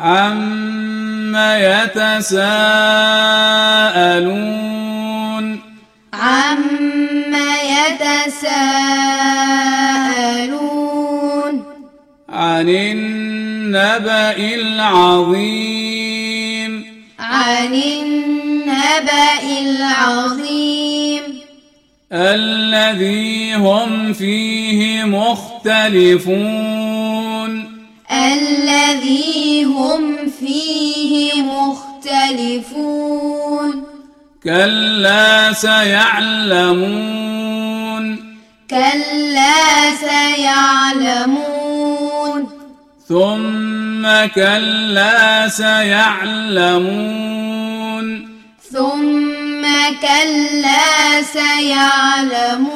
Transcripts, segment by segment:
عم يتساءلون عم يتساءلون عن النبأ العظيم عن النبأ العظيم الذي هم فيه مختلفون الذي هم فيه مختلفون. كلا سيعلمون. كلا سيعلمون. ثم كلا سيعلمون. ثم كلا سيعلمون.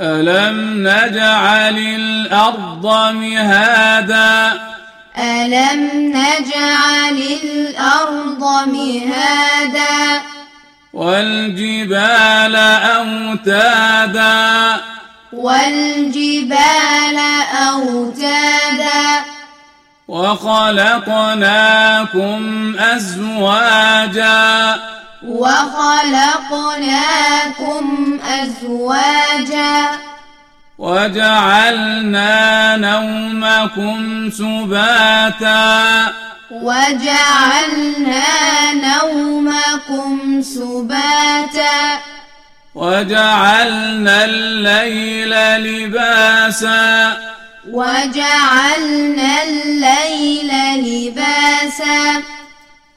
ألم نجعل الأرض مهادا؟ ألم نجعل الأرض مهادا والجبال أوتادا والجبال أوتادا وخلقناكم أزواجا وخلقناكم أزواجا وجعلنا نومكم سباتا. وجعلنا نومكم سباتا. وجعلنا الليل لباسا. وجعلنا الليل لباسا.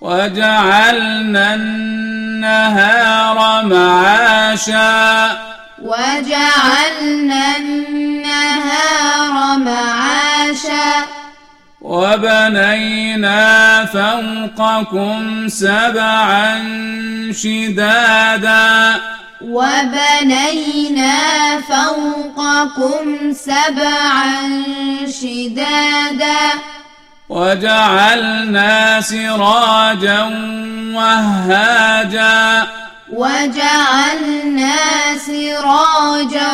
وجعلنا النهار معاشا. وجعلنا النهار معاشا. وبنينا فوقكم سبعا شدادا. وبنينا فوقكم سبعا شدادا. وجعلنا سراجا وهاجا. وجعلنا سراجا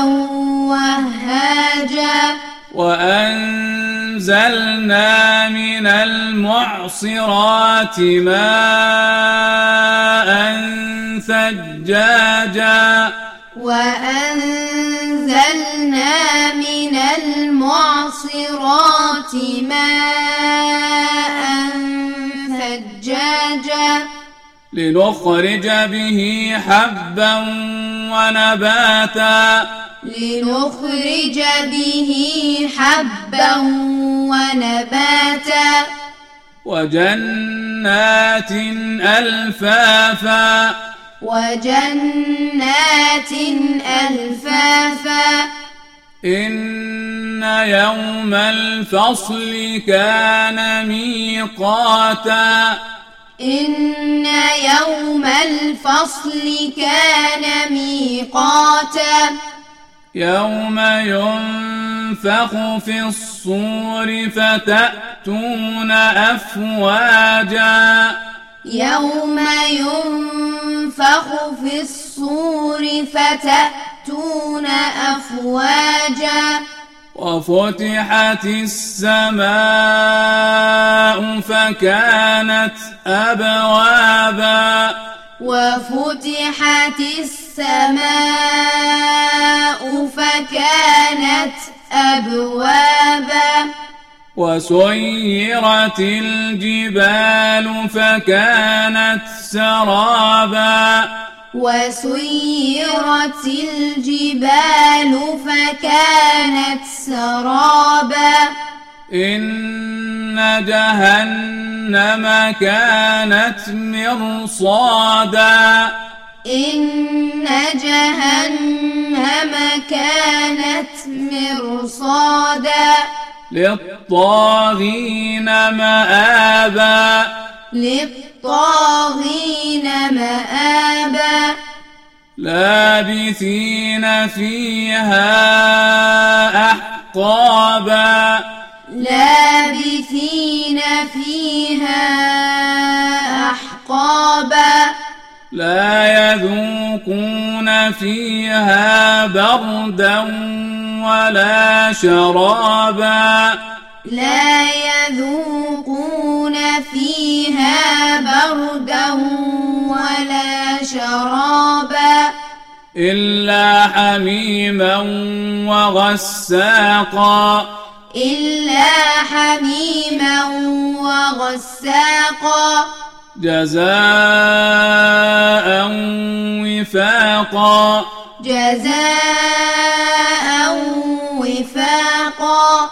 وهاجا وأنزلنا من المعصرات ماء ثجاجا وأنزلنا من المعصرات ماء لنخرج به حبا ونباتا. لنخرج به حبا ونباتا. وجنات ألفافا. وجنات ألفافا. إن يوم الفصل كان ميقاتا. إن يوم الفصل كان ميقاتا. يوم ينفخ في الصور فتأتون أفواجا. يوم ينفخ في الصور فتأتون أفواجا. وفتحت السماء فكانت أبوابا. وفتحت السماء فكانت أبوابا. وسيرت الجبال فكانت سرابا. وسيرت الجبال فكانت سرابا. إن جهنم كانت مرصادا. إن جهنم كانت مرصادا. للطاغين مآبا. للطاغين مآبا. لابثين فيها أحقابا. لابثين فيها أحقابا. لا يذوقون فيها بردا ولا شرابا. لا يذوقون فيها بردا ولا شرابا إلا حميما وغساقا. إلا حميما وغساقا. جزاء وفاقا. جزاء وفاقا.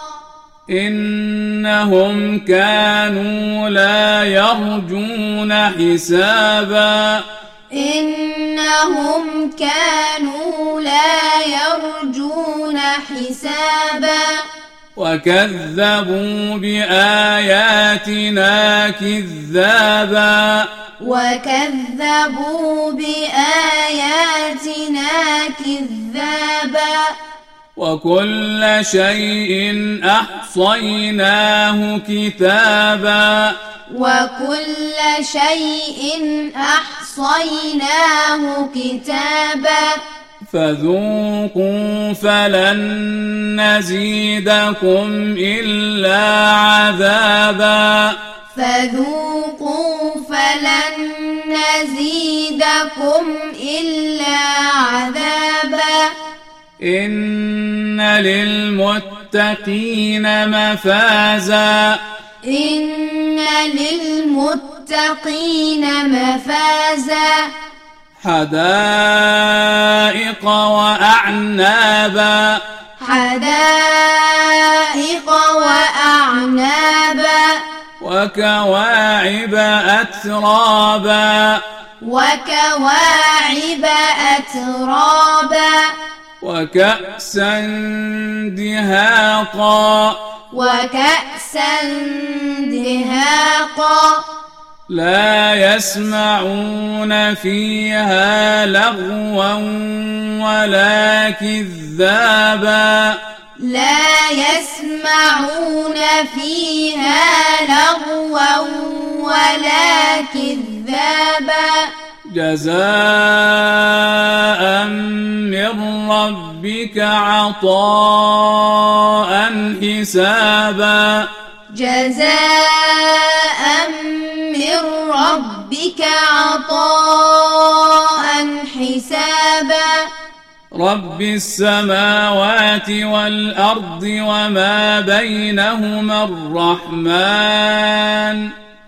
إنهم كانوا لا يرجون حسابا. إنهم كانوا لا يرجون حسابا. وكذبوا بآياتنا كذابا. وكذبوا بآياتنا كذابا. وكل شيء أحصيناه كتابا. وكل شيء أحصيناه كتابا. فذوقوا فلن نزيدكم إلا عذابا. فذوقوا فلن نزيدكم إلا عذابا. إن للمتقين مفازا إن للمتقين مفازا حدائق وأعنابا حدائق وأعنابا وكواعب أترابا وكواعب أترابا وكأسا دهاقا. وكأسا دهاقا. لا يسمعون فيها لغوا ولا كذابا. لا يسمعون فيها لغوا ولا كذابا. جزاء من ربك عطاء حسابا. جزاء من ربك عطاء حسابا. رب السماوات والأرض وما بينهما الرحمن.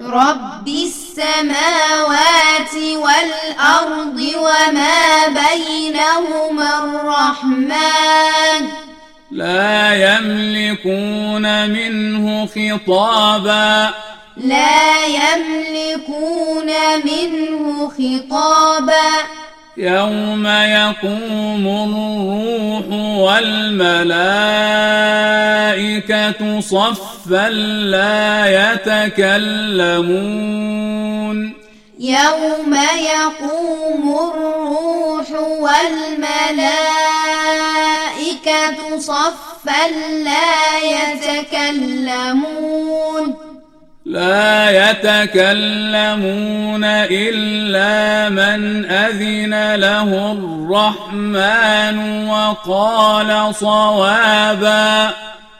رب السماوات والأرض وما بينهما الرحمن. لا يملكون منه خطابا. لا يملكون منه خطابا. يوم يقوم الروح والملائكة صفا. لا يتكلمون. يوم يقوم الروح والملائكة صفا لا يتكلمون. لا يتكلمون إلا من أذن له الرحمن وقال صوابا.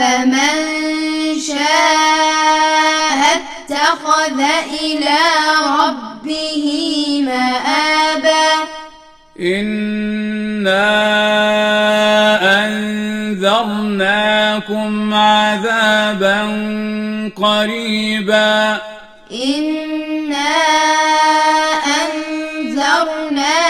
فمن شاء اتخذ إلى ربه مآبا. إنا أنذرناكم عذابا قريبا. إنا أنذرناكم